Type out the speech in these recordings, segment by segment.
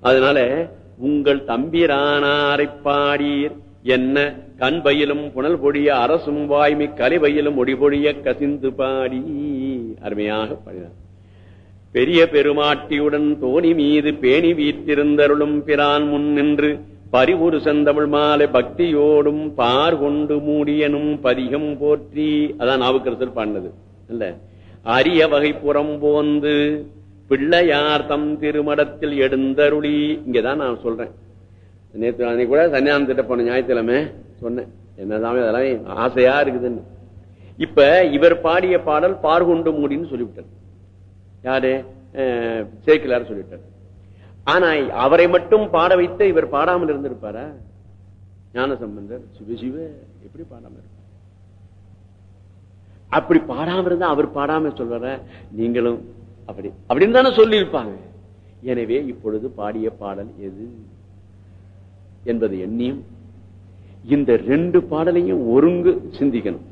அதனால உங்கள் தம்பிரானாரை பாடீர். என்ன கண் பயிலும் புனல் பொழிய அரசும் வாய்மை கலை பயிலும் ஒடிபொழிய கசிந்து பாடி அருமையாக பாடினார். பெரிய பெருமாட்டியுடன் தோணி மீது பேணி வீற்றிருந்தருளும் பிரான் முன் நின்று பரிவுரு செந்தமிழ் மாலை பக்தியோடும் பார் கொண்டு மூடியனும் பதிகம் போற்றி அதான் நாவுக்கரசர் பாடினது. இல்ல அரிய வகை புறம் போந்து பிள்ளையார் தம் திருமடத்தில் எடுந்தருளி. இங்கதான் நான் சொல்றேன். நேற்று அன்னைக்கு கூட சன்னியானத்திட்ட போன ஞாயிற்றுக்கிழமை சொன்னேன். என்னதான் அதெல்லாம் ஆசையா இருக்குதுன்னு. இப்ப இவர் பாடிய பாடல் பார்கொண்டு மூடின்னு சொல்லிவிட்டார். யாரு? அஹ், சேக்கிலார் சொல்லிட்டார் ஆனா அவரை மட்டும் பாட வைத்து இவர் பாடாமல் இருந்திருப்பாரா? ஞான சம்பந்தர் சிவசிவ எப்படி பாடாம இருப்பார்? அப்படி பாடாம இருந்தா அவர் பாடாம சொல்ற நீங்களும் அப்படி அப்படின்னு தானே சொல்லியிருப்பாங்க. எனவே இப்பொழுது பாடிய பாடல் எது என்பது எண்ணியும். இந்த ரெண்டு பாடலையும் ஒருங்கு சிந்திக்கணும்.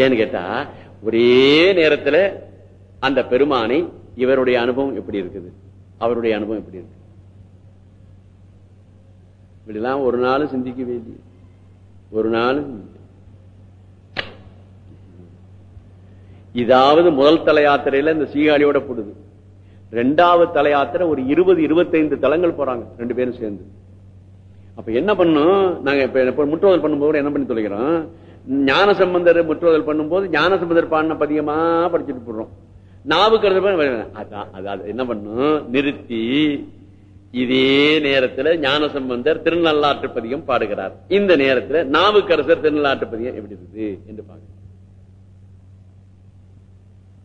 ஏன்னு கேட்டா ஒரே நேரத்துல அந்த பெருமானை இவருடைய அனுபவம் எப்படி இருக்குது? அவருடைய அனுபவம் எப்படி இருக்கு? இப்படிலாம் ஒரு நாள் சிந்திக்க வேண்டிய ஒரு நாள் இதாவது முதல் தல யாத்திரையில இந்த சீகாழியோட போடுது. ரெண்டாவது தல யாத்திரை ஒரு இருபது இருபத்தைந்து தலங்கள் போறாங்க ரெண்டு பேரும் சேர்ந்து. அப்ப என்ன பண்ணும்? நாங்க இப்ப இப்ப முற்றோதல் பண்ணும்போது என்ன பண்ணி தொலைக்கிறோம் ஞான சம்பந்தர் முற்றோதல் பண்ணும்போது ஞான சம்பந்தர் பாடின பதிகமா படிச்சுட்டு போடுறோம். நாவுக்கிறது அதான் அதாவது என்ன பண்ணும்? நிறுத்தி இதே நேரத்துல ஞான சம்பந்தர் திருநள்ளாற்று பதிகம் பாடுகிறார். இந்த நேரத்துல நாவுக்கரசர் திருநள்ளாற்று பதிகம் எப்படி இருக்குது? என்று பாருங்க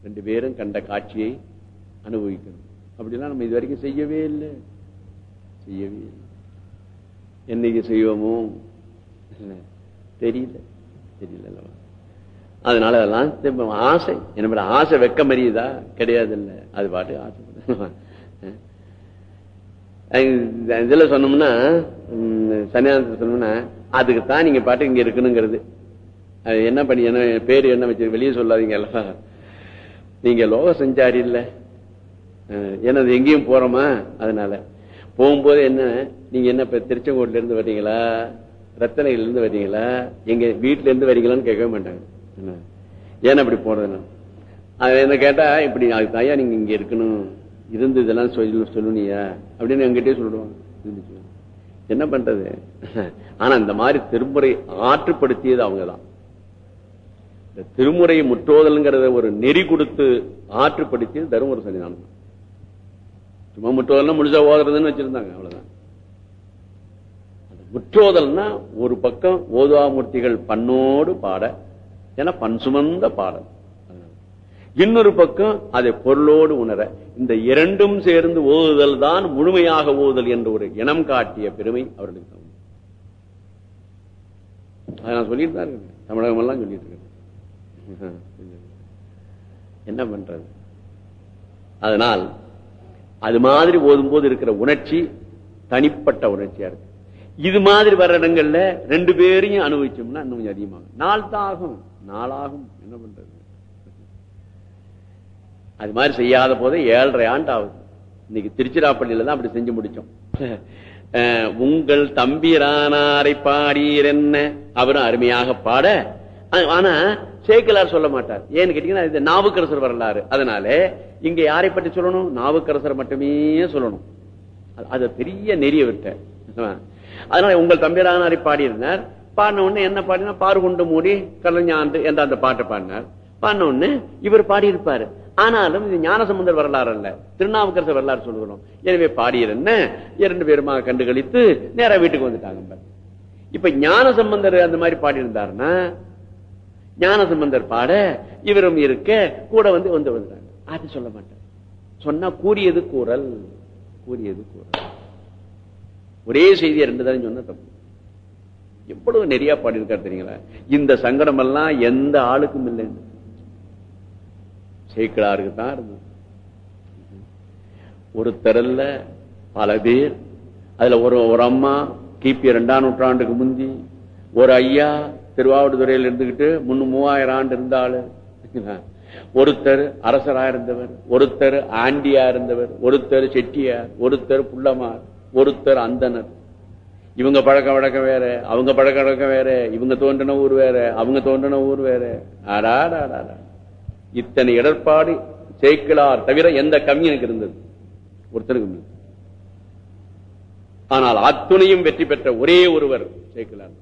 ரெண்டு பேரும் கண்ட காட்சியை அனுபவிக்கணும். அப்படிலாம் நம்ம இது வரைக்கும் செய்யவே இல்லை. செய்யவே இல்லை. என்னைக்கு செய்வோமோ? தெரியல. தெரியல அதனால அதெல்லாம் திரும்ப ஆசை. என்ன ஆசை வெக்க மரியுதா கிடையாது இல்ல அது பாட்டு ஆசை. இதுல சொன்னோம்னா ம், சன்னியாசத்தை சொன்னோம்னா அதுக்கு தான் நீங்க பாட்டு இங்க இருக்கணுங்கிறது. அது என்ன பண்ணி என்ன பேரு என்ன வச்சு வெளியே சொல்லாதீங்க எல்லாம் நீங்க லோக சஞ்சாரி இல்ல. ஏன்னா எனது எங்கேயும் போறோமா? அதனால. போகும்போது என்ன நீங்க என்ன இப்ப திருச்செங்கோட்ல இருந்து வர்றீங்களா? ரத்தனையில இருந்து வர்றீங்களா? எங்க வீட்டுல இருந்து வரீங்களான்னு கேட்கவே மாட்டாங்க. என்ன? ஏன் அப்படி போறது அது என்ன கேட்டா இப்படி அதுக்கு தாயா நீங்க இங்க இருக்கணும். இருந்து இதெல்லாம் சொல்லு சொல்லுனியா? அப்படின்னு எங்கிட்டே சொல்லுவாங்க என்ன பண்றது? ஆனா இந்த மாதிரி திருமுறை ஆற்றுப்படுத்தியது அவங்கதான். இந்த திருமுறை முற்றோதல்ங்கிறத ஒரு நெறி கொடுத்து ஆற்றுப்படுத்தி தருமபுர சன்னிதானம் சும்மா முற்றோதல்னா முடிஞ்சா ஓதுறதுன்னு வச்சிருந்தாங்க அவ்வளவுதான். முற்றோதல்னா ஒரு பக்கம் ஓதுவாமூர்த்திகள் பண்ணோடு பாட ஏன்னா பண் சுமந்த பாடல். இன்னொரு பக்கம் அதை பொருளோடு உணர இந்த இரண்டும் சேர்ந்து ஓதுதல் தான் முழுமையாக ஓதுதல் என்ற ஒரு இனம் காட்டிய பெருமை அவர்களுக்கு தான் அதை நான் சொல்லிட்டு தான் இருக்கேன். தமிழகம் எல்லாம் சொல்லிட்டு இருக்கேன். என்ன பண்றது? அதனால் அது மாதிரி ஓதும் போது இருக்கிற உணர்ச்சி தனிப்பட்ட உணர்ச்சியா இருக்கு. இது மாதிரி வர்ற இடங்கள்ல ரெண்டு பேரையும் அனுபவிச்சோம்னா இன்னும் கொஞ்சம் அதிகமாகும். நாள் தான் ஆகும். நாளாகும். என்ன பண்றது? அது மாதிரி செய்யாத போதே ஏழரை ஆண்டு ஆகுது இன்னைக்கு திருச்சிராப்பள்ளியில தான் அப்படி செஞ்சு முடிச்சோம். அஹ், உங்கள் தம்பிரானாரை பாடீர் என்ன? அவரும் அருமையாக பாட. ஆனா சேக்கலார் சொல்ல மாட்டார். ஏன்னு கேட்டீங்கன்னா இது நாவுக்கரசர் வரலாறு. அதனால இங்க யாரை பற்றி சொல்லணும்? நாவுக்கரசர் மட்டுமே சொல்லணும். அது- பெரிய நெறிய விட்ட. அதனால உங்கள் தம்பிரானாரை பாடியிருந்தார். பாடின உடனே என்ன பாடினா பாரு கொண்டு மூடி கலைஞாண்டு என்ற அந்த பாட்டை பாடினார். பாடின உடனே இவர் பாடியிருப்பாரு. ஆனாலும் இது ஞானசமுந்தர் வரலாறு அல்ல. திருநாவுக்கரசர் வரலாறு சொல்லுகிறோம். எனவே பாடியர் என்ன இரண்டு பேருமாக கண்டுகளித்து நேரா வீட்டுக்கு வந்துட்டாங்க. இப்ப ஞான சம்பந்தர் அந்த மாதிரி பாடியிருந்தாருன்னா ஞானசம்பந்தர் பாட இவரும் இருக்க கூட வந்து வந்து விழுந்தாங்க அது சொல்ல மாட்டார். சொன்னா கூறியது கூறல் கூறியது கூறல். ஒரே செய்தியை ரெண்டு தான் சொன்ன தப்பு. எவ்வளவு நிறைய பாடியிருக்காரு தெரியுங்களா? இந்த சங்கடம் எல்லாம் எந்த ஆளுக்கும் இல்லைன்னு சேக்கலாருக்கு தான் இருந்தது ஒருத்தர் பல பேர் அதுல ஒரு ஒரு அம்மா கிபி இரண்டாம் நூற்றாண்டுக்கு முந்தி ஒரு ஐயா திருவாவூர்துறையில் இருந்துகிட்டு முன்னு மூவாயிரம் ஆண்டு இருந்தாளு. ஒருத்தர் அரசரா இருந்தவர் ஒருத்தர் ஆண்டியா இருந்தவர் ஒருத்தர் செட்டியார் ஒருத்தர் புள்ளமார் ஒருத்தர் அந்தனர். இவங்க பழக்க வழக்கம் வேற அவங்க பழக்க வழக்கம் வேற இவங்க தோன்றின ஊர் வேற அவங்க தோன்றின ஊர் வேற. அடாடாடா இத்தனை இடர்பாடு சேக்கிலார் தவிர எந்த கவிஞனுக்கு இருந்தது. ஒருத்தருக்கு ஆனால் அத்துணையும் வெற்றி பெற்ற ஒரே ஒருவர் சேக்கிலார்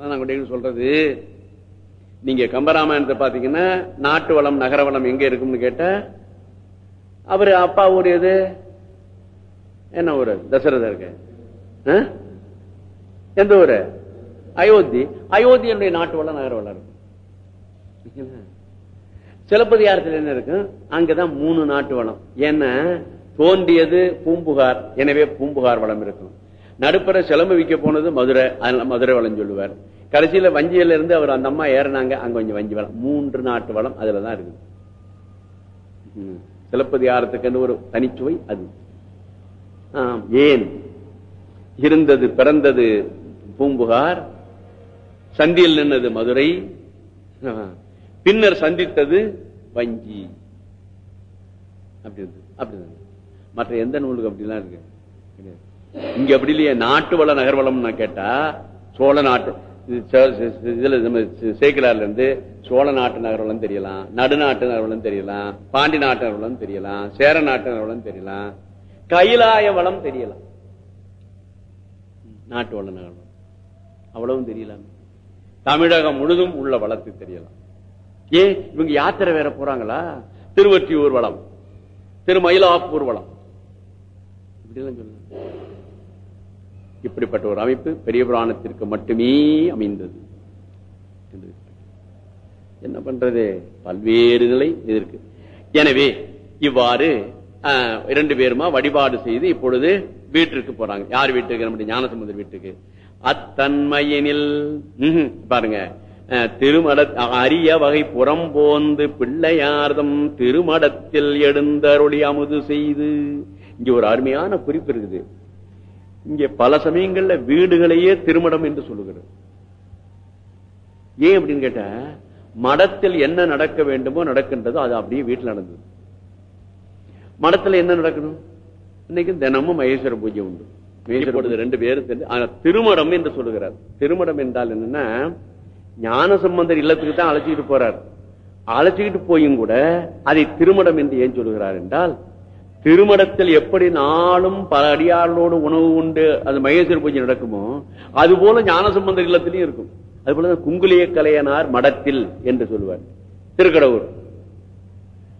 தான். சொல்றது. நீங்க கம்பராமாயணத்தை பாத்தீங்கன்னா நாட்டு வளம் நகர வளம் எங்க இருக்கும்னு கேட்ட அவரு அப்பா ஊர் எது என்ன ஊரு தசரதருக்கு இருக்க. எந்த ஊரு? அயோத்தி. அயோத்தியனுடைய நாட்டு வளம் நகர வளம் இருக்கும் சிலப்பதிகாரத்தில் என்ன இருக்கும் அங்கதான் மூணு நாட்டு வளம். ஏன்னா தோன்றியது பூம்புகார். எனவே பூம்புகார் வளம் இருக்கும். நடுப்புற சிலம்பு விற்க போனது மதுரை. மதுரை வளம் சொல்லுவார். கடைசியில வஞ்சியில இருந்து அவர் அந்த அம்மா ஏறினாங்க. அங்க கொஞ்சம் வஞ்சி வளம். மூன்று நாட்டு வளம் அதுலதான் இருக்குது. சிலப்பதிகாரத்துக்குன்னு ஒரு தனிச்சுவை அது. ஏன்? இருந்தது பிறந்தது பூம்புகார். சந்தியில் நின்னது மதுரை. பின்னர் சந்தித்தது வஞ்சி. அப்படி அப்படி மற்ற எந்த நூலுக்கு அப்படிலாம் இருக்கு? கிடையாது. இங்க அப்படி இல்லையே நாட்டு வள நகர்வளம் கேட்டா சோழ நாட்டு இதுல சேக்கிலார்ல இருந்து சோழ நாட்டு நகர்வளம் தெரியலாம் நடுநாட்டு நகர்வளம் தெரியலாம் பாண்டி நாட்டு நகர்வளம் தெரியலாம் சேர நாட்டு நகர்வளம் தெரியலாம் கைலாய வளம் தெரியலாம். நாட்டு வள நகர்வளம் அவ்வளவும் தெரியலாம். தமிழகம் முழுதும் உள்ள வளத்து தெரியலாம். ஏன்? இவங்க யாத்திரை வேற போறாங்களா? திருவொற்றியூர் வளம் திருமயிலாப்பூர் வளம். இப்படிலாம் சொல்லுங்க. இப்படிப்பட்ட ஒரு அமைப்பு பெரிய புராணத்திற்கு மட்டுமே அமைந்தது. என்ன பண்றது? பல்வேறு நிலை இதற்கு எனவே இவ்வாறு ஆஹ், இரண்டு பேருமா வழிபாடு செய்து இப்பொழுது வீட்டிற்கு போறாங்க. யார் வீட்டுக்கு? நம்முடைய ஞானசமுதர் வீட்டுக்கு. அத்தன்மையினில் பாருங்க. அஹ், திருமட அரிய வகை புறம்போந்து பிள்ளையார்தம் திருமடத்தில் எழுந்தருளி அமுது செய்து. இங்க ஒரு அருமையான குறிப்பு இருக்குது. இங்க பல சமயங்கள்ல வீடுகளையே திருமடம் என்று சொல்லுகிறது. ஏன் அப்படின்னு கேட்டா மடத்தில் என்ன நடக்க வேண்டுமோ நடக்கின்றதோ அது அப்படியே வீட்டில் நடந்தது. மடத்துல என்ன நடக்கணும்? இன்னைக்கு தினமும் மகேஸ்வர பூஜை உண்டு. இப்பொழுது ரெண்டு பேரும் திருமடம் என்று சொல்லுகிறார். திருமடம் என்றால் என்னன்னா ஞான சம்பந்தர் இல்லத்துக்கு தான் அழைச்சிக்கிட்டு போறார். அழைச்சிக்கிட்டு போயும் கூட அதை திருமடம் என்று ஏன் சொல்லுகிறார் என்றால் திருமடத்தில் எப்படி நாளும் பல அடியார்களோடு உணவு உண்டு அது மகேஸ்வர பூஜை நடக்குமோ அது போல ஞானசம்பந்த இல்லத்திலையும் இருக்கும். அது போல குங்குலிய கலையனார் மடத்தில் என்று சொல்லுவார் திருக்கடவுர்.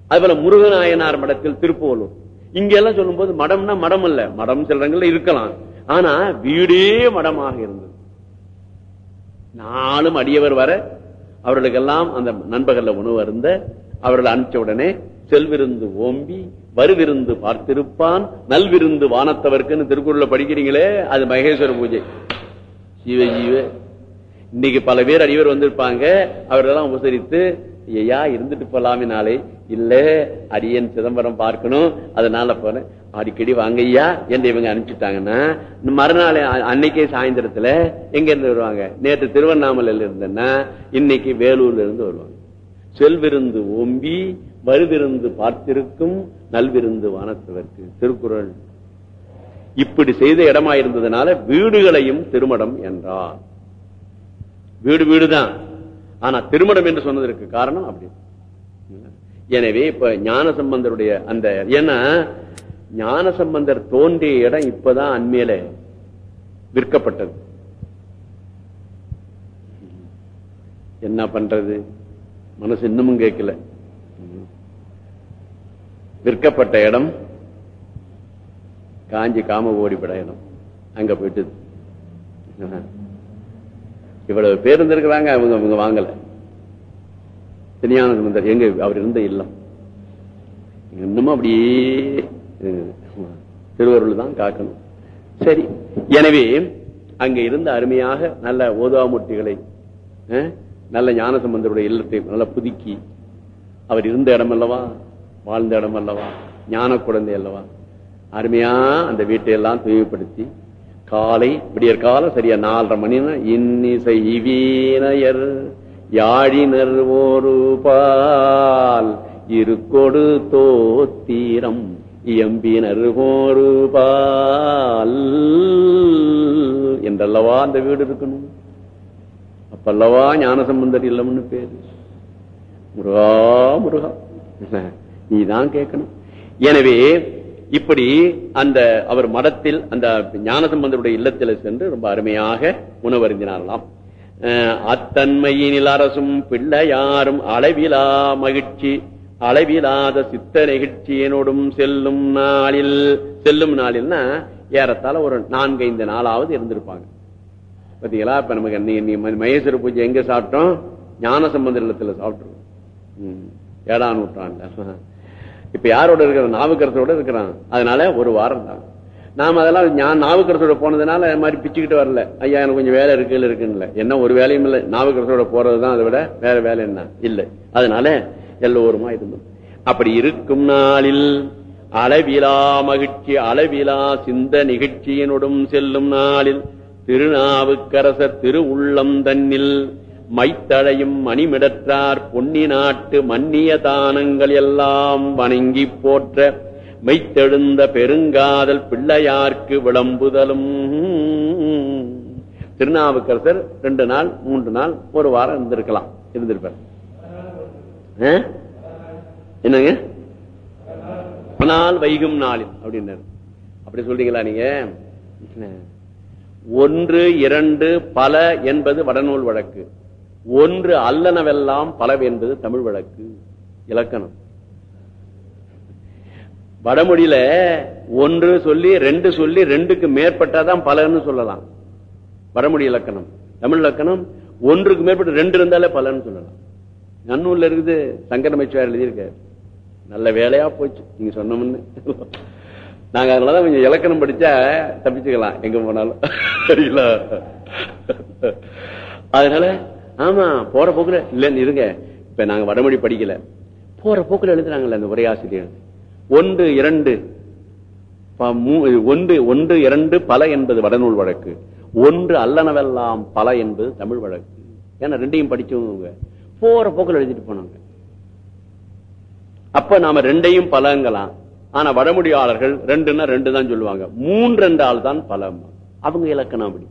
அது போல முருகநாயனார் மடத்தில் திருப்போலூர். இங்க எல்லாம் சொல்லும்போது மடம்னா மடம் அல்ல. மடம் சில இருக்கலாம். ஆனா வீடே மடமாக இருந்தது. நாளும் அடியவர் வர அவர்களுக்கெல்லாம் அந்த நண்பகல்ல உணவு அருந்த அவர்கள் அனுப்பிச்ச உடனே செல்விருந்து ஓம்பி வருவிருந்து பார்த்திருப்பான் நல்விருந்து வானத்தவர்க்குன்னு திருக்குறள்ல படிக்கிறீங்களே அது மகேஸ்வர பூஜை. ஜீவ ஜீவ. இன்னைக்கு பல பேர் அடிவர் வந்திருப்பாங்க அவரெல்லாம் உபசரித்து ஐயா இருந்துட்டு போலாமே நாளை இல்ல அடியன் சிதம்பரம் பார்க்கணும் அதனால போனேன் அடிக்கடி வாங்க ஐயா என்று இவங்க அனுப்பிச்சிட்டாங்கன்னா மறுநாள் அன்னைக்கே சாயந்தரத்துல எங்க இருந்து வருவாங்க? நேற்று திருவண்ணாமலையில இருந்தேன்னா இன்னைக்கு வேலூர்ல இருந்து வருவாங்க. செல்விருந்து ஓம்பி வருவிருந்து பார்த்திருக்கும் நல்விருந்து வானத்தவர்க்கு. திருக்குறள். இப்படி செய்த இடமா இருந்ததுனால வீடுகளையும் திருமடம் என்றார். வீடு வீடுதான். ஆனா திருமணம் என்று சொன்னதற்கு காரணம் அப்படி. எனவே இப்ப ஞான சம்பந்தருடைய அந்த ஏன்னா ஞான சம்பந்தர் தோன்றிய இடம் இப்பதான் அண்மையில விற்கப்பட்டது. என்ன பண்றது? மனசு இன்னமும் கேட்கல. விற்கப்பட்ட இடம் காஞ்சி காம ஓடிப்பட இடம். அங்க போயிட்டு இவ்வளவு பேர் இருந்திருக்கிறாங்க அவங்க அவங்க வாங்கல. திருஞான எங்க அவர் இருந்த இல்லம். இன்னமும் அப்படியே திருவருள் தான் காக்கணும். சரி எனவே அங்க இருந்த அருமையாக நல்ல ஓதாமூர்த்திகளை அஹ், நல்ல ஞானசம்பந்தருடைய இல்லத்தை நல்லா புதுக்கி அவர் இருந்த இடம் அல்லவா? வாழ்ந்த இடம் அல்லவா? ஞான குழந்தை அல்லவா? அருமையா அந்த வீட்டை எல்லாம் தூய்மைப்படுத்தி காலை விடியற் காலம் சரியா நாலரை மணினா இன்னிசை வீணையர் யாழினர் ஒரு பால் இருக்கொடு தோத்தீரம் இயம்பினர் ஒரு பால் என்றல்லவா அந்த வீடு இருக்கணும்? அப்பல்லவா ஞானசம்பந்தர் இல்லம்னு பேரு. முருகா முருகா. நீதான் கேட்கணும். எனவே இப்படி அந்த அவர் மடத்தில் அந்த ஞானசம்பந்தருடைய இல்லத்தில் சென்று ரொம்ப அருமையாக உணவருந்தினாரலாம் அத்தன்மையினில் அரசும் பிள்ளையாரும் அளவிலா மகிழ்ச்சி அளவிலாத சித்த நிகழ்ச்சியினோடும் செல்லும் நாளில் செல்லும் நாளில்னா ஏறத்தாழ ஒரு நான்கைந்து நாளாவது இருந்திருப்பாங்க. பாத்தீங்களா? இப்ப நமக்கு மகேஸ்வர பூஜை எங்க சாப்பிட்டோம்? ஞான சம்பந்த இல்லத்துல சாப்பிட்டுருவோம் ம். ஏழாம் நூற்றாண்டு இப்ப யாரோட இருக்கிற நாவுக்கரசோட இருக்கிறான். அதனால ஒரு வாரம் தான். நாம அதெல்லாம் நான் நாவுக்கரசோட போனதுனால அது மாதிரி பிச்சுக்கிட்டு வரல. ஐயா எனக்கு கொஞ்சம் வேலை இருக்கு இருக்குன்னு என்ன ஒரு வேலையும் இல்லை. நாவுக்கரசோட போறதுதான் அதை விட வேற வேலை என்ன? இல்லை. அதனால எல்லோருமா இருந்தோம் அப்படி இருக்கும் நாளில் அளவிலா மகிழ்ச்சி அளவிலா சிந்த நிகழ்ச்சியினோடும் செல்லும் நாளில் திருநாவுக்கரசர் திரு உள்ளம் தன்னில் மைத்தழையும் மணிமிடற்றார் பொன்னி நாட்டு மன்னிய தானங்கள் எல்லாம் வணங்கி போற்ற மெய்த்தெழுந்த பெருங்காதல் பிள்ளையார்க்கு விளம்புதலும். திருநாவுக்கரசர் ரெண்டு நாள் மூன்று நாள் ஒரு வாரம் இருந்திருக்கலாம். இருந்திருப்பார். ஆ? என்னங்க? நாள் வைகும் நாளில் அப்படின்னாரு. அப்படி சொல்றீங்களா நீங்க? ஒன்று இரண்டு பல என்பது வடநூல் வழக்கு. ஒன்று அல்லனவெல்லாம் பலவு என்பது தமிழ் வழக்கு. இலக்கணம். வடமொழியில ஒன்று சொல்லி ரெண்டு சொல்லி ரெண்டுக்கு மேற்பட்டாதான் பலன்னு சொல்லலாம். வடமொழி இலக்கணம். தமிழ் இலக்கணம் ஒன்றுக்கு மேற்பட்டு ரெண்டு இருந்தாலே பலன்னு சொல்லலாம். நன்னூல்ல இருக்குது சங்கர மைச்சுவார் எழுதியிருக்காரு. நல்ல வேலையா போச்சு நீங்க சொன்னோம்னு. நாங்க அதனாலதான் கொஞ்சம் இலக்கணம் படிச்சா தப்பிச்சுக்கலாம் எங்க போனாலும். சரிங்களா அதனால ஆமா போற போக்குல இல்ல இருங்க. இப்ப நாங்க வடமொழி படிக்கல. போற போக்குல எழுதுறாங்கல்ல அந்த உரையாசிரியர். ஒன்று இரண்டு. ஒன்று ஒன்று இரண்டு பல என்பது வடநூல் வழக்கு. ஒன்று அல்லனவெல்லாம் பல என்பது தமிழ் வழக்கு. ஏன்னா ரெண்டையும் படிச்சவங்க. போற போக்குல எழுதிட்டு போனாங்க. அப்ப நாம ரெண்டையும் பலங்கலாம். ஆனா வடமொழியாளர்கள் ரெண்டுன்னா ரெண்டு தான் சொல்லுவாங்க. மூன்று ரெண்டு ஆள் தான் பலம். அவங்க இலக்கணம் அப்படி.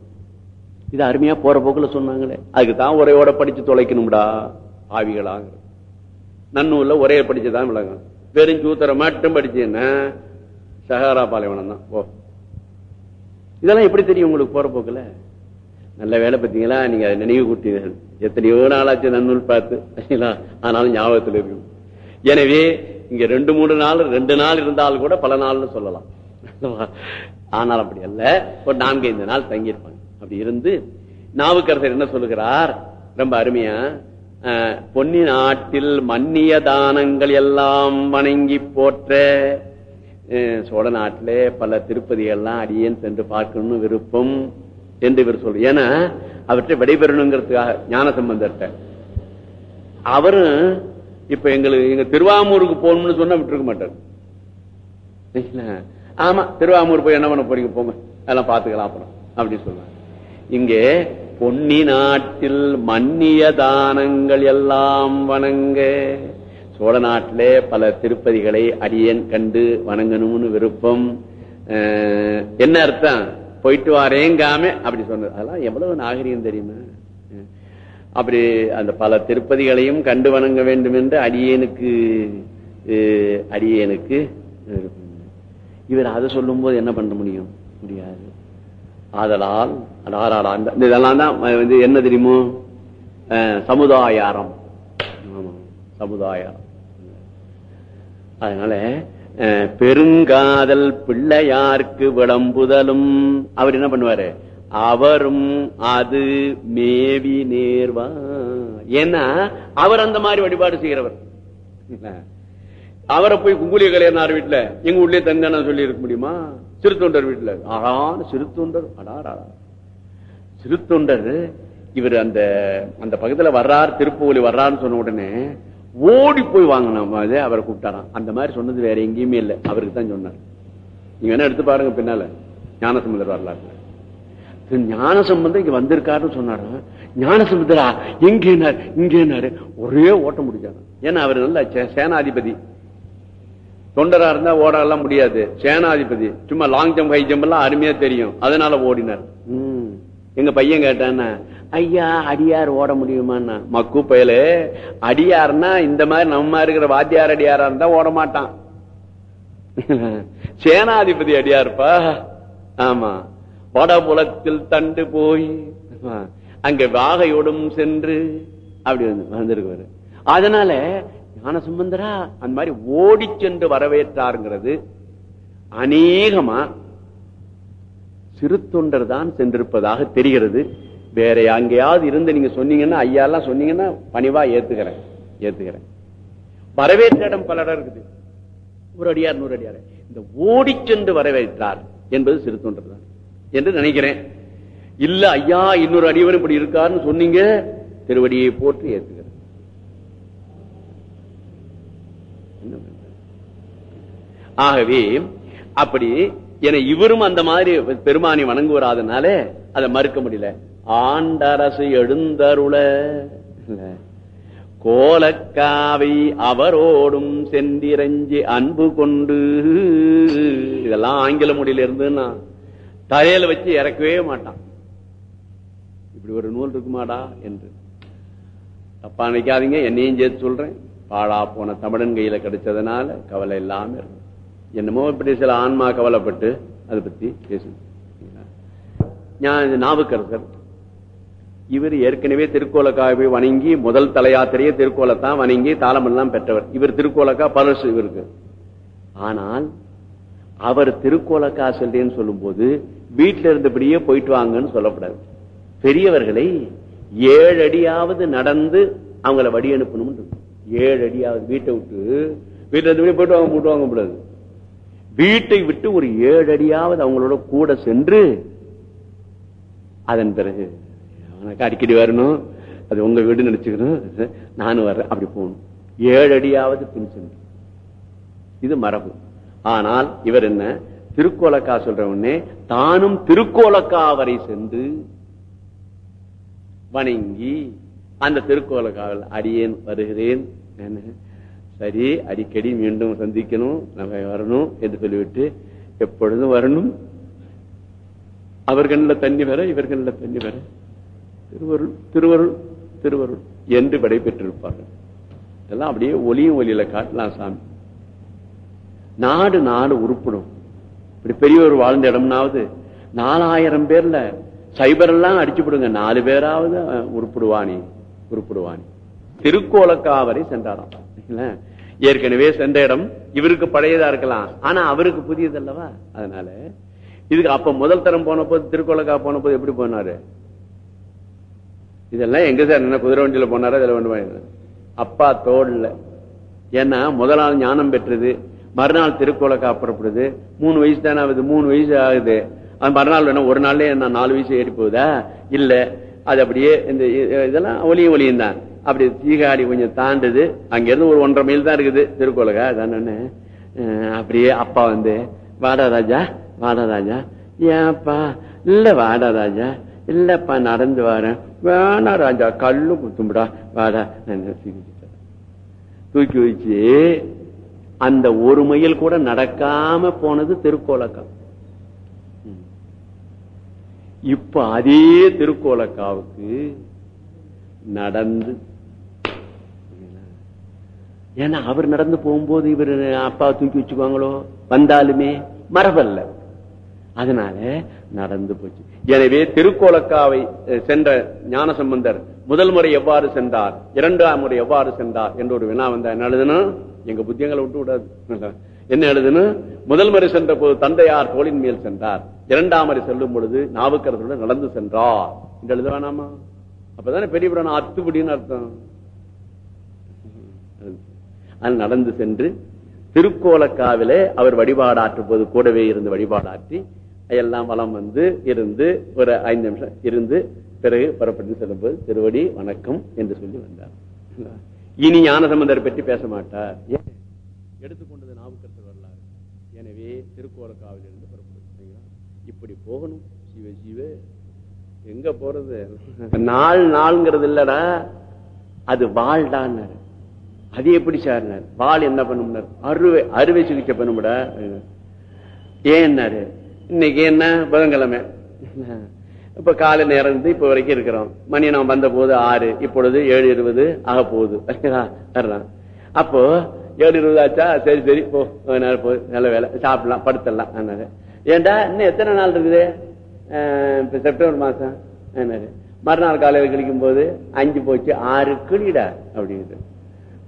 இது அருமையா போற போக்குல சொன்னாங்களே. அதுக்கு தான் உரையோட படிச்சு தொலைக்கணும்டா ஆவிகளாக. நன்னூல்ல ஒரே படிச்சுதான் விளங்கும் வெறும் சூத்திர மட்டும் படிச்சேன்னா சஹாரா பாலைவனம் தான். ஓ இதெல்லாம் எப்படி தெரியும் உங்களுக்கு போற போக்குல? நல்ல வேலை பார்த்தீங்களா? நீங்க அதை நினைவு கூட்டினீர்கள் எத்தனையோ நாளாச்சு நன்னூல் பார்த்து ஆனாலும் ஞாபகத்தில் இருக்கும். எனவே இங்க ரெண்டு மூணு நாள் ரெண்டு நாள் இருந்தால் கூட பல நாள்னு சொல்லலாம். ஆனால் அப்படி அல்ல. ஒரு நான்கைந்து நாள் தங்கியிருப்பாங்க. அப்படி இருந்து நாவுக்கரசர் என்ன சொல்லுகிறார்? ரொம்ப அருமையா பொன்னி நாட்டில் மன்னிய தானங்கள் எல்லாம் வணங்கி போற்ற. சோழ நாட்டிலே பல திருப்பதிகள்லாம் அடியேன் சென்று பார்க்கணும்னு விருப்பம் என்று இவர் சொல்ற ஏன்னா அவற்றை விடைபெறணுங்கிறதுக்காக ஞான சம்பந்தர்கிட்ட அவரும் இப்ப எங்களுக்கு எங்க திருவாமூருக்கு போகணும்னு சொன்னா விட்டுருக்க மாட்டார். ஆமா திருவாமூர் போய் என்ன பண்ண போறீங்க? போங்க அதெல்லாம் பாத்துக்கலாம் அப்புறம் அப்படின்னு சொல்லுவாங்க இங்கே பொன்னி நாட்டில் மன்னிய தானங்கள் எல்லாம் வணங்க. சோழ நாட்டிலே பல திருப்பதிகளை அடியன் கண்டு வணங்கணும்னு விருப்பம். என்ன அர்த்தம்? போயிட்டு வாரேங்காம அப்படி சொன்னது. அதெல்லாம் எவ்வளவு நாகரிகம் தெரியுமா? அப்படி அந்த பல திருப்பதிகளையும் கண்டு வணங்க வேண்டும் என்று அடியனுக்கு அடியனுக்கு விருப்பம். இவர் அதை சொல்லும் போது என்ன பண்ண முடியும்? முடியாது. ஆதலால் அடாராடா இதெல்லாம் தான் வந்து என்ன தெரியுமோ? சமுதாயாரம். ஆமா, சமுதாயாரம். அதனால அஹ், பெருங்காதல் பிள்ளையார்க்கு விளம்புதலும். அவர் என்ன பண்ணுவாரு? அவரும் அது மேவி நேர்வா. ஏன்னா அவர் அந்த மாதிரி வழிபாடு செய்கிறவர். அவரை போய் குங்குலிய கல்யாணார் வீட்டுல எங்க உள்ளே தந்தான சொல்லி இருக்க முடியுமா? சிறுத்தொண்டர் வீட்டுல. ஆகான சிறுத்தொண்டர். அடாரா சிறுத்தொண்டர் இவர் அந்த அந்த பக்கத்துல வர்றார் திருப்பூலி வர்றாருன்னு சொன்ன உடனே ஓடி போய் வாங்கினோம் அதே அவரை கூப்பிட்டாராம். அந்த மாதிரி சொன்னது வேற எங்கேயுமே இல்லை. அவருக்கு தான் சொன்னார். நீங்க வேணா எடுத்து பாருங்க பின்னால. ஞானசமுதர் வரலாறு. ஞான சம்பந்தம் இங்க வந்திருக்காருன்னு சொன்னாரு. ஞான சம்பந்தரா எங்கேனார்? இங்கேனாரு. ஒரே ஓட்டம் முடிஞ்சாரு ஏன்னா அவர் நல்ல சே- சேனாதிபதி. தொண்டரா இருந்தா ஓடலாம் முடியாது. சேனாதிபதி. சும்மா லாங் ஜம்ப் ஹை ஜம்ப் எல்லாம் அருமையா தெரியும். அதனால ஓடினார். எங்க பையன் கேட்டான்னா ஐயா அடியார் ஓட முடியுமான்னா? மக்கு பயலு அடியார்னா இந்த மாதிரி நம்ம இருக்கிற வாத்தியார் அடியாரா இருந்தா ஓட மாட்டான். சேனாதிபதி அடியார்ப்பா. ஆமா. வடபுலத்தில் தண்டு போய். அங்க வாகையோடும் சென்று அப்படி வந்து வந்திருக்குவாரு. அதனால ஞான சம்பந்தரா அந்த மாதிரி ஓடி சென்று வரவேற்றாருங்கிறது. அநேகமா சிறு தொண்டர் தான் சென்றிருப்பதாக தெரிகிறது. வேற எங்கேயாவது இருந்து நீங்க சொன்னீங்கன்னா ஐயா எல்லாம் சொன்னீங்கன்னா பணிவா ஏத்துக்கிறேன் ஏத்துக்கிறேன். வரவேற்ற இடம் பல இடம் இருக்குது. ஒரு அடியார் நூறு அடியார். இந்த ஓடி சென்று வரவேற்றார் என்பது சிறு தொண்டர் தான் என்று நினைக்கிறேன். இல்ல ஐயா இன்னொரு அடியவர் இப்படி இருக்காருன்னு சொன்னீங்க திருவடியை போட்டு ஏத்துக்கிறேன் என்ன பண்றது? ஆகவே அப்படி என இவரும் அந்த மாதிரி பெருமானி வணங்குவராதனால அதை மறுக்க முடியல. ஆண்டரசு எழுந்தருள. கோலக்காவை அவரோடும் சென்றிரஞ்சி அன்பு கொண்டு. இதெல்லாம் ஆங்கில மொழியில இருந்துன்னா தலையில வச்சு இறக்கவே மாட்டான். இப்படி ஒரு நூல் இருக்குமாடா என்று. தப்பா நினைக்காதீங்க என்னையும் சேர்த்து சொல்றேன். பாழா போன தமிழன் கையில கிடைச்சதுனால கவலை இல்லாம இருக்கும் என்னமோ இப்படி சில ஆன்மா கவலைப்பட்டு அதை பத்தி பேசுகிறேன் நாவுக்கரசர். இவர் ஏற்கனவே திருக்கோலக்காவை வணங்கி முதல் தலையாத்திரையே திருக்கோலத்தான் வணங்கி தாளமெல்லாம் பெற்றவர். இவர் திருக்கோலக்கா பலசு இவருக்கு. ஆனால் அவர் திருக்கோலக்கா செல்றேன்னு சொல்லும்போது வீட்டில இருந்தபடியே போயிட்டு வாங்கன்னு சொல்லப்படாது. பெரியவர்களை ஏழு அடியாவது நடந்து அவங்கள வழி அனுப்பணும் ஏழு அடியாவது வீட்டை விட்டு வீட்டில் இருந்து போயிட்டு வாங்க போட்டு வாங்க கூடாது வீட்டை விட்டு ஒரு ஏழு அடியாவது அவங்களோட கூட சென்று அதன் பிறகு அவனுக்கு அடிக்கடி வரணும். அது உங்க வீடு நினைச்சுக்கணும். நானும் வர்றேன். அப்படி போகணும். ஏழு அடியாவது பின் சென்று. இது மரபு. ஆனால் இவர் என்ன? திருக்கோலக்கா சொல்ற உடனே தானும் திருக்கோலக்கா வரை சென்று வணங்கி அந்த திருக்கோலக்காவில் அடியேன் வருகிறேன். சரி அடிக்கடி மீண்டும் சந்திக்கணும் நம்ம வரணும் என்று சொல்லிவிட்டு எப்பொழுதும் வரணும். அவர் தண்ணி வர இவர் தண்ணி வர. திருவருள் திருவருள் திருவருள் என்று விடைபெற்றிருப்பார்கள். இதெல்லாம் அப்படியே ஒலியும் ஒலியில காட்டலாம் சாமி. நாடு நாடு உருப்பிடும். இப்படி பெரியவர் வாழ்ந்த இடம்னாவது நாலாயிரம் பேர்ல சைபர் எல்லாம் அடிச்சு விடுங்க நாலு பேராவது உருப்பிடுவானி உருப்பிடுவானி. திருக்கோலக்காவரை சென்றாராம். ஏற்கனவே சென்ற இடம் இவருக்கு பழையதா இருக்கலாம். ஆனா அவருக்கு புதியது அல்லவா? அதனால இதுக்கு அப்ப முதல் தரம் போன போது திருக்கோலக்கா போன போது எப்படி போனாரு? இதெல்லாம் எங்க சார்? என்ன குதிரை வண்டியில போனாரா? இதுல வேண்டுமா? அப்பா தோல்ல ஏன்னா முதல் நாள் ஞானம் பெற்றது மறுநாள் திருக்கோலக்கா புறப்படுது. மூணு வயசு தானே ஆகுது? மூணு வயசு ஆகுது. அது மறுநாள் வேணும் ஒரு நாள்லயே நான் நாலு வயசு ஏறி போகுதா இல்ல. அது அப்படியே இந்த இதெல்லாம் ஒலியும் ஒலியும் தான் அப்படி தீகாடி கொஞ்சம் தாண்டுது. அங்க இருந்து ஒரு ஒன்றரை மைல் தான் இருக்குது. திருக்கோலகா தானே அஹ் அப்படியே அப்பா வந்து வாடா ராஜா வாடா ராஜா. ஏன்ப்பா இல்ல வாடா ராஜா இல்லப்பா நடந்து வரேன். வேணா ராஜா கல்லு குத்தும்படா. வாடா தூக்கி வச்சு அந்த ஒரு மைல் கூட நடக்காம போனது திருக்கோலக்கா. இப்ப அதே திருக்கோலக்காவுக்கு நடந்து ஏன்னா அவர் நடந்து போகும்போது இவர் அப்பா தூக்கி வச்சுக்குவாங்களோ? வந்தாலுமே மரபல்ல. அதனால நடந்து போச்சு. எனவே திருக்கோலக்காவை சென்ற ஞானசம்பந்தர் முதல் முறை எவ்வாறு சென்றார்? இரண்டாம் முறை எவ்வாறு சென்றார்? என்ற ஒரு வினா வந்தா என்ன எழுதணும்? எங்க புத்தியங்களை விட்டு விடாது. என்ன எழுதணும்? முதல் முறை சென்ற போது தந்தையார் தோளின் மேல் சென்றார். இரண்டாம் முறை செல்லும் பொழுது நாவுக்கரசுடன் நடந்து சென்றார். என்று எழுத வேணாமா? அப்பதானே பெரிய அத்துப்படின்னு அர்த்தம். அது நடந்து சென்று திருக்கோலக்காவிலே அவர் வழிபாடாற்றும் போது கூடவே இருந்து வழிபாடாற்றி எல்லாம் வலம் வந்து இருந்து ஒரு ஐந்து நிமிஷம் இருந்து பிறகு புறப்பட்டு செல்லும்போது திருவடி வணக்கம் என்று சொல்லி வந்தார். இனி ஞானசம்பந்தரை பற்றி பேச மாட்டார். எடுத்துக்கொண்டது நாவுக்கரசர் வரலாறு. எனவே திருக்கோலக்காவில் இருந்து புறப்பட்டு இப்படி போகணும். சிவ சிவ. எங்க போறது? நாள் நாள்ங்கிறது இல்லடா. அது வாழ்டான்னு அது எப்படி சார் பால் என்ன பண்ணும்னார்? அறுவை அறுவை சிகிச்சை பண்ணும்டா. ஏன்னாரு இன்னைக்கு என்ன? புதன்கிழமை. இப்ப காலை நேரம் இருந்து இப்ப வரைக்கும் இருக்கிறோம். மணி நான் வந்த போது ஆறு இப்பொழுது ஏழு இருபது ஆக போகுது. வர்றான். அப்போ ஏழு இருபது ஆச்சா? சரி சரி. போ. நேரம் போ. நல்ல வேலை. சாப்பிடலாம் படுத்தலாம் என்னாரு. ஏன்டா இன்னும் எத்தனை நாள் இருக்குது? இப்போ செப்டம்பர் மாசம் என்னாரு. மறுநாள் காலையில் கிழிக்கும் போது அஞ்சு போச்சு ஆறு கிளிடா அப்படிங்குது.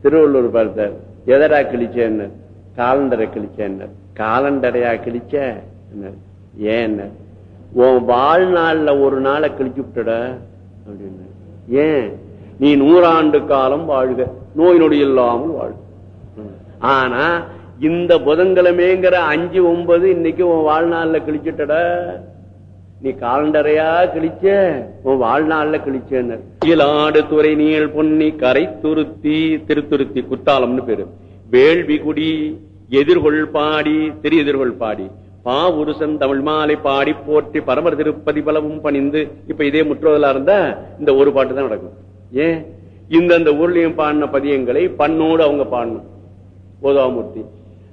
திருவள்ளூர் பார்த்தார் எதடா கிழிச்சேன்னு காலண்டரை கிழிச்சேன்னு காலண்டரையா கிழிச்ச? என்னாரு. உன் வாழ்நாள்ல ஒரு நாளை கிழிச்சு விட்டுட அப்படின்னு. ஏன்? நீ நூறாண்டு காலம் வாழ்க. நோய் நொடி இல்லாமல் வாழ்க ஆனா இந்த புதன்கிழமைங்கிற அஞ்சு ஒன்பது இன்னைக்கு உன் வாழ்நாள்ல கிழிச்சுட்டட. நீ காலண்டரையா கிழிச்ச? உன் வாழ்நாள்ல கிழிச்சேன்னு. இலாடு துறை நீள் பொன்னி கரை துருத்தி திருத்துருத்தி குத்தாலம்னு பேரு. வேள்வி குடி எதிர்கொள் பாடி திரு எதிர்கொள் பாடி. பாவுருசன் தமிழ் மாலை பாடி போற்றி பரமர் திருப்பதி பலவும் பணிந்து. இப்ப இதே முற்றுவதா இருந்தா இந்த ஒரு பாட்டு தான் நடக்கும். ஏன்? இந்தந்த ஊர்லயும் பாடின பதியங்களை பண்ணோடு அவங்க பாடணும். போதாமூர்த்தி.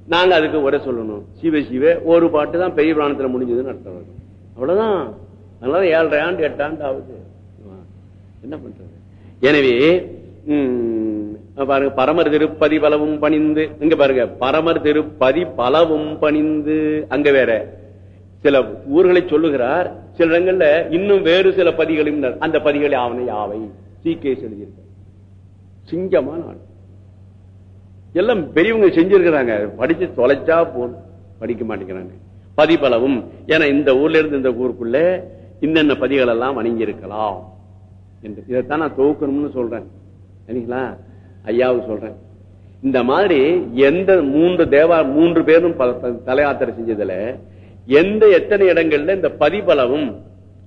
நாங்க அதுக்கு உரை சொல்லணும். சிவ சிவ ஒரு பாட்டு தான் பெரிய பிராணத்துல முடிஞ்சதுன்னு அர்த்தம் வரும். அவ்வளவுதான். அதனால ஏழரை ஆண்டு எட்டு ஆண்டு ஆகுது. என்ன பண்றது? எனவே பாருங்க பரமர் திருப்பதி பலவும் பணிந்து இங்க பாருங்க பரமர் திருப்பதி பலவும் பணிந்து அங்க வேற. சில ஊர்களை சொல்லுகிறார் சில இடங்கள்ல இன்னும் வேறு சில பதிகளும் அந்த பதிகளை ஆவணை யாவை சீக்கேஸ் எழுதியிருக்க சிங்கமான ஆள். எல்லாம் பெரியவங்க செஞ்சிருக்கிறாங்க. படிச்சு தொலைச்சா போதும். படிக்க மாட்டேங்கிறாங்க. பதிபலவும் ஏன்னா இந்த ஊர்ல இருந்து இந்த ஊருக்குள்ள இன்னென்ன பதிகள் எல்லாம் வணங்கி இருக்கலாம் என்று. இதைத்தான் நான் தொகுக்கணும்னு சொல்றேன். சரிங்களா? ஐயாவுக்கு சொல்றேன். இந்த மாதிரி எந்த மூன்று தேவா மூன்று பேரும் தலையாத்திரை செஞ்சதுல எந்த எத்தனை இடங்கள்ல இந்த பதிபலவும்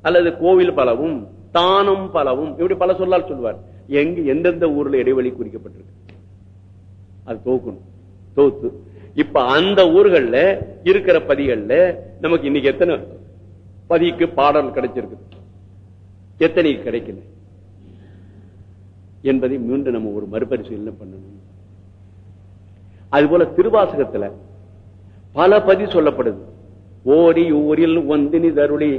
அல்லது கோவில் பலவும் தானம் பலவும் இப்படி பல சொல்லால் சொல்லுவார் எங்க எந்தெந்த ஊர்ல இடைவெளி குறிக்கப்பட்டிருக்கு? அது தோக்கணும் தோத்து இப்ப அந்த ஊர்கள்ல இருக்கிற பதிகள்ல நமக்கு இன்னைக்கு எத்தனை பதிக்கு பாடல் கிடைச்சிருக்கு? எத்தனை கிடைக்கல? என்பதை மீண்டும் நம்ம ஒரு மறுபரிசீலனை பண்ணணும். அது போல திருவாசகத்துல பல பதி சொல்லப்படுது. ஓரி ஊரில் ஒந்தினி தருளி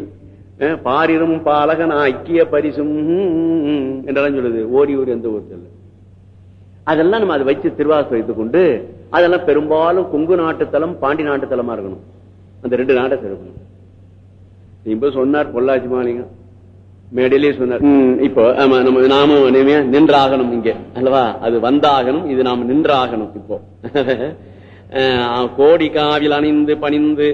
அஹ், பாரிரும் பாலகன் ஐக்கிய பரிசும் என்றெல்லாம் சொல்லுது. ஓரி ஊர் எந்த ஊர் சொல்லு அதெல்லாம் நம்ம அதை வச்சு திருவாசகம் வைத்துக் கொண்டு அதெல்லாம் பெரும்பாலும் கொங்கு நாட்டு தலம் பாண்டி நாட்டு தலமா இருக்கணும். அந்த ரெண்டு நாட்டை சிறக்கணும் இப்ப சொன்னார் பொள்ளாச்சி மாலிங்கம் மேடையிலே சொன்னார். இப்போ ஆமா நம்ம இனிமே நின்றாகணும் இங்க அல்லவா? அது வந்தாகணும் இது நாம் நின்றாகணும் இப்போ. கோடி காவில் அணிந்து பணிந்து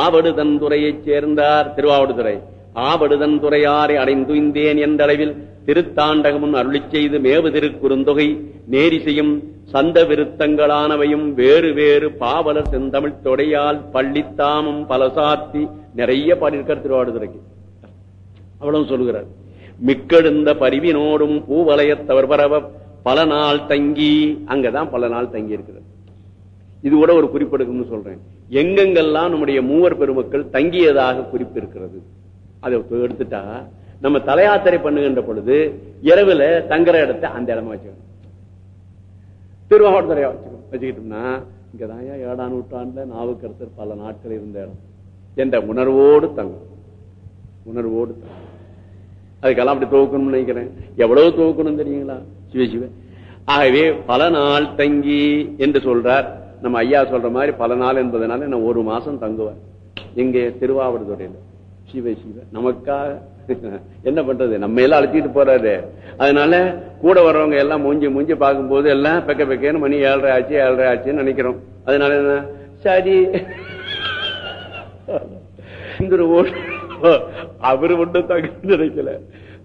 ஆவடு தந்துறையைச் சேர்ந்தார் திருவாவடுதுறை. ஆவடு துறையாரை அடைந்துய்ந்தேன் என்றளவில் திருத்தாண்டகமும் அருளி செய்து மேவு திருக்குறுந்தொகை நேரிசையும் சந்த விருத்தங்களானவையும் வேறு வேறு பாவலர் செந்தமிழ் தொடையால் பள்ளித்தாமும் பலசாத்தி நிறைய பாடியிருக்கார் திருவாவடுதுறைக்கு அவ்வளவு சொல்லுகிறார். மிக்கெடுந்த பரிவினோடும் பூவலயத்தவர் பரவ பல நாள் தங்கி அங்கதான் பல நாள் தங்கி இருக்கிறது இது கூட ஒரு குறிப்பெடுக்கும்னு சொல்றேன். எங்கெங்கெல்லாம் நம்முடைய மூவர் பெருமக்கள் தங்கியதாக குறிப்பு இருக்கிறது அதை எடுத்துட்டா நம்ம தலையாத்திரை பண்ணுகின்ற பொழுது இரவுல தங்குற இடத்தை அந்த இடமா வச்சுக்கணும். திருவாவூர்துறையா வச்சுக்கணும். வச்சுக்கிட்டோம்னா இங்கதான் ஏழாம் நூற்றாண்டுல நாவுக்கரசர் பல நாட்கள் இருந்த இடம். என்ற உணர்வோடு தங்கும். உணர்வோடு தங்கும். அதுக்கெல்லாம் அப்படி துவக்கணும்னு நினைக்கிறேன். எவ்வளவு துவக்கணும் தெரியுங்களா? சிவசிவ ஆகவே பல நாள் தங்கி என்று சொல்றார். நம்ம ஐயா சொல்ற மாதிரி பல நாள் என்பதனால நான் ஒரு மாசம் தங்குவேன் எங்க திருவாவடுதுறையில. சிவ சிவ நமக்காக என்ன பண்றது? நம்ம எல்லாம் அழைச்சிட்டு போறாரு. அதனால கூட வர்றவங்க எல்லாம் மூஞ்சி மூஞ்சி பார்க்கும்போது எல்லாம் பெக்க பெக்கன்னு மணி ஏழரை ஆச்சு ஏழரை ஆச்சுன்னு நினைக்கிறோம். அதனால என்ன? சரி. அவரு மட்டும் தங்க நினைக்கல.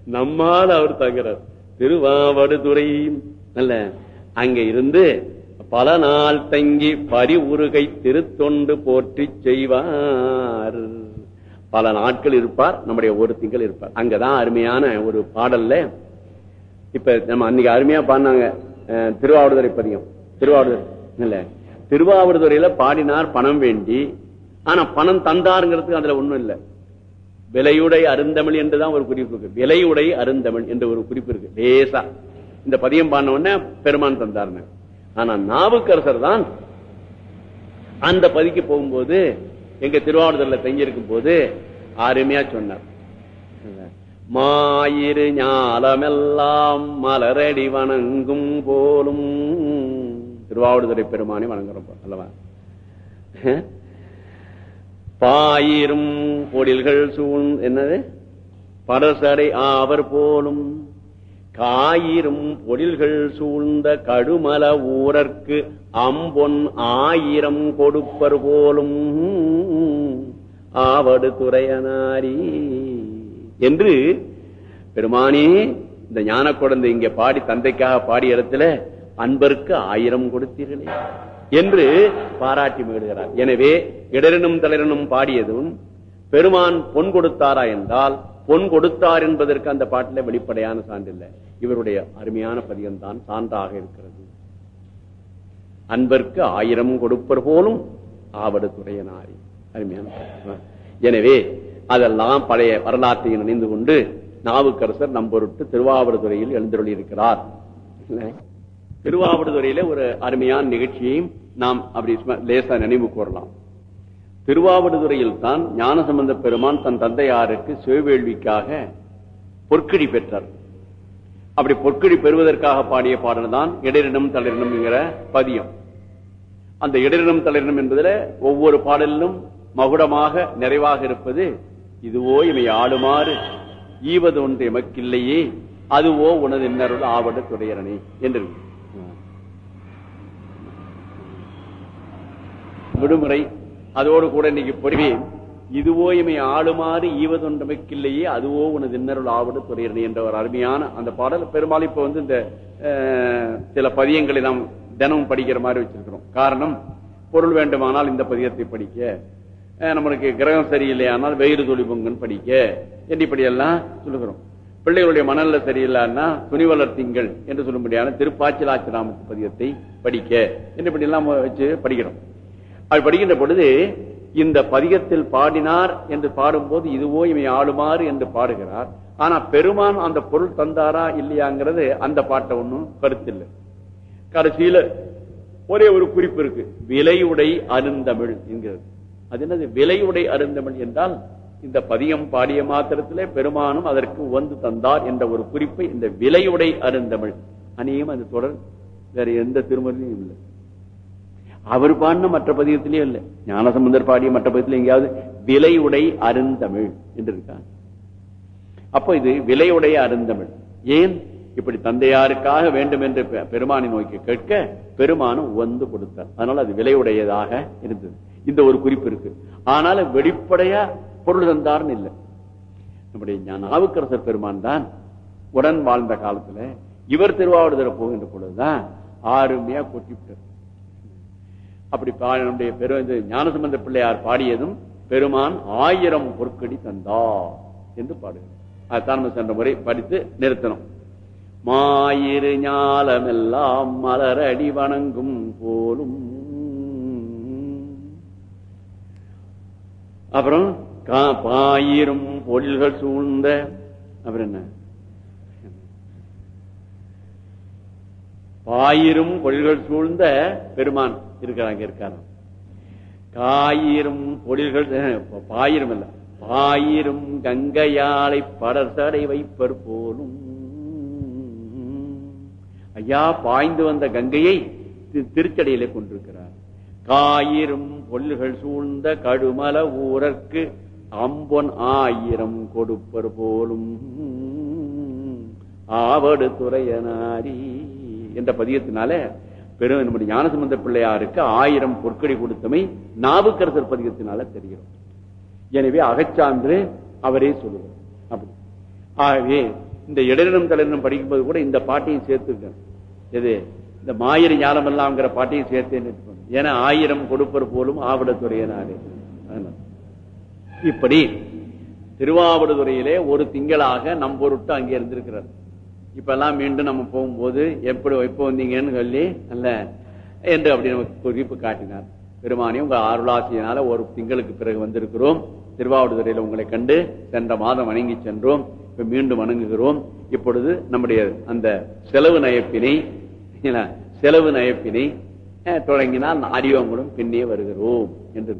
நம்மால் அவர் தங்குறார். திருவாவடுதுறை. நல்ல அங்க இருந்து பல நாள் தங்கி பரி உருகை திருத்தொண்டு போற்றி செய்வார். பல நாட்கள் இருப்பார் நம்முடைய ஒரு திங்கள் இருப்பார். அங்கதான் அருமையான ஒரு பாடல்ல இப்ப நம்ம அன்னைக்கு அருமையா பாடினாங்க அஹ், திருவாவடுதுறை பதிகம். திருவாவடுதுறை இல்ல. திருவாவடுதுறையில பாடினார் பணம் வேண்டி ஆனா பணம் தந்தாருங்கிறதுக்கு அதுல ஒண்ணும் இல்ல. விலையுடை அருந்தமிழ் என்றுதான் ஒரு குறிப்பு இருக்கு. விலையுடை அருந்தமிழ் என்று ஒரு குறிப்பு இருக்கு லேசா. இந்த பதியம் பாடின உடனே பெருமான் தந்தாருன்னு. ஆனா நாவுக்கரசர் தான் அந்த பதிக்கு போகும்போது எங்க திருவாவூர்ல தங்கியிருக்கும் போது அருமையா சொன்னார். மாயிரு ஞாலமெல்லாம் மலரடி வணங்கும் போலும் திருவாவூர்துறை பெருமானை வணங்குறோம் அல்லவா? பாயிரும் பொடில்கள் சூழ் என்னது? பரசடை ஆவர் போலும் காயிரும் பொடில்கள் சூழ்ந்த கடுமல ஊரர்க்கு அம்பொன் ஆயிரம் கொடுப்பர் போலும் ஆவடு துறையனாரி. என்று பெருமானே இந்த ஞான குழந்தை இங்க பாடி தந்தைக்காக பாடிய இடத்துல அன்பருக்கு ஆயிரம் கொடுத்தீர்களே என்று பாராட்டி மீடுகிறார் எனவே இடரனும் தலைரனும் பாடியதும் பெருமான் பொன் கொடுத்தாரா என்றால் பொன் கொடுத்தார் என்பதற்கு அந்த பாட்டில் வெளிப்படையான சான்றில்லை இவருடைய அருமையான பதியம் தான் சான்றாக இருக்கிறது. அன்பர்க்கு ஆயிரம் கொடுப்பர் போலும் ஆவடு துறையனாரி. அருமையான எனவே அதெல்லாம் பழைய வரலாற்றை நினைந்து கொண்டு நாவுக்கரசர் நம்பொருட்டு திருவாவடுதுறையில் எழுந்தருளி இருக்கிறார் திருவாவடுதுறையில ஒரு அருமையான நிகழ்ச்சியையும் நாம் அப்படி லேசா நினைவு கூறலாம். திருவாவடுதுறையில் தான் ஞானசம்பந்த பெருமான் தன் தந்தையாருக்கு சிவவேள்விக்காக பொற்கிழி பெற்றார். அப்படி பொற்கிழி பெறுவதற்காக பாடிய பாடல் தான் இடரினம் தளரினம் என்கிற பதியம். அந்த இடரினம் தளரினம் என்பதில் ஒவ்வொரு பாடலிலும் மகுடமாக நிறைவாக இருப்பது இதுவோ இமை ஆளுமாறு ஈவது ஒன்று எமக்கில்லையே அதுவோ உனது இன்னருள் ஆவட துடையரணி என்று. விடுமுறை அதோடு கூட இன்னைக்கு பொறிவேன். இதுவோ இமை ஆளுமாறு ஈவதொன்றமைக்கில்லையே அதுவோ உனது இன்னருள் ஆவடு துறையரணி என்ற ஒரு அருமையான அந்த பாடல். பெரும்பாலும் இப்ப வந்து இந்த சில பதியங்களை நாம் தினமும் படிக்கிற மாதிரி வச்சிருக்கிறோம். காரணம் பொருள் வேண்டுமானால் இந்த பதியத்தை படிக்க. நம்மளுக்கு கிரகம் சரியில்லையானால் வெயிறு தொழில் பொங்கன் படிக்க. என்று சொல்லுகிறோம். பிள்ளைகளுடைய மனநில சரியில்லைன்னா துணி திங்கள் என்று சொல்லும்படியான திருப்பாச்சிலாச்சிராமத்து பதியத்தை படிக்க. என்று வச்சு படிக்கிறோம். அவள் படிக்கின்ற பொழுது இந்த பதிகத்தில் பாடினார் என்று பாடும்போது இதுவோ இவை ஆளுமாறு என்று பாடுகிறார். ஆனா பெருமான் அந்த பொருள் தந்தாரா இல்லையாங்கிறது அந்த பாட்டை ஒன்றும் கருத்தில்லை. கடைசியில ஒரே ஒரு குறிப்பு இருக்கு. விலையுடை அருந்தமிழ் என்கிறது. அது என்னது? விலையுடை அருந்தமிழ் என்றால் இந்த பதியம் பாடிய மாத்திரத்திலே பெருமானும் அதற்கு வந்து தந்தார் என்ற ஒரு குறிப்பை இந்த விலையுடை அருந்தமிழ். அநேகம் அந்த தொடர். வேற எந்த திருமதியும் இல்லை. அவர் பாடின மற்ற பதிகத்திலேயே இல்லை ஞானசம்பந்தர் பாடிய மற்ற பதியத்தில் எங்கேயாவது விலையுடை அருந்தமிழ் என்று இருக்காங்க. அப்போ இது விலையுடைய அருந்தமிழ். ஏன்? இப்படி தந்தையாருக்காக வேண்டும் என்று பெருமானை நோக்கி கேட்க பெருமானும் வந்து கொடுத்தார். அதனால அது விலையுடையதாக இருந்தது. இந்த ஒரு குறிப்பு இருக்கு. ஆனாலும் வெளிப்படையா பொருள் தந்தார்னு இல்லை. நம்முடைய நாவுக்கரசர் பெருமான் தான் உடன் வாழ்ந்த காலத்துல இவர் திருவாவூர் போகின்ற பொழுதுதான் ஆறுமையா கொட்டிவிட்டார். அப்படி பா- நம்முடைய பெரு ஞானசம்பந்த பிள்ளையார் பாடியதும் பெருமான் ஆயிரம் பொற்கடி தந்தா என்று பாடுகிறார். அதுதான் நம்ம சென்ற முறை படித்து நிறுத்தணும். மாயிரு ஞாலமெல்லாம் மலரடி வணங்கும் போலும். அப்புறம் கா- பாயிரும் பொழில்கள் சூழ்ந்த அப்புறம் என்ன? பாயிரும் பொழில்கள் சூழ்ந்த பெருமான். இருக்கிறாங்க இருக்காங்க. காயிரும் பொழில்கள் பாயிரும் அல்ல பாயிரும் கங்கையாளை படர்சடை வைப்பர் போலும். ஐயா பாய்ந்து வந்த கங்கையை திருச்சடையிலே கொண்டிருக்கிறார். காயிரும் பொல்லுகள் சூழ்ந்த கடுமல ஊரர்க்கு அம்பொன் ஆயிரம் கொடுப்பர் போலும். ஆவடு துறையனாரி. என்ற பதியத்தினால பெரும் நம்முடைய ஞானசம்பந்த பிள்ளையாருக்கு ஆயிரம் பொற்கடி கொடுத்தமை நாவுக்கரசர் பதிகத்தினால தெரிகிறோம். எனவே அகச்சான்று அவரே சொல்லுவார். அப்படி. ஆகவே இந்த இடரினம் தலையினம் படிக்கும்போது கூட இந்த பாட்டையும் சேர்த்துருக்கேன் எது? இந்த மாயிர ஞானம் எல்லாம்ங்கிற பாட்டையும் சேர்த்தேன்னு ஏன்னா ஆயிரம் கொடுப்பர் போலும் ஆவடத்துறையனாரே. அதனால. இப்படி திருவாவடுதுறையிலே ஒரு திங்களாக நம் பொருட்டு அங்கே இருந்திருக்கிறார். இப்ப எல்லாம் மீண்டும் நம்ம போகும்போது எப்படி எப்போ வந்தீங்கன்னு சொல்லி அல்ல என்று அப்படி நமக்கு குறிப்பு காட்டினார். பெருமானி உங்க அருளாசியினால ஒரு திங்களுக்கு பிறகு வந்திருக்கிறோம். திருவாவடுதுறையில உங்களை கண்டு சென்ற மாதம் வணங்கி சென்றோம். இப்ப மீண்டும் வணங்குகிறோம். இப்பொழுது நம்முடைய அந்த செலவு நயப்பினை என்ன, செலவு நயப்பினை தொடங்கினால் அறிவங்களும் பின்னே வருகிறோம் என்று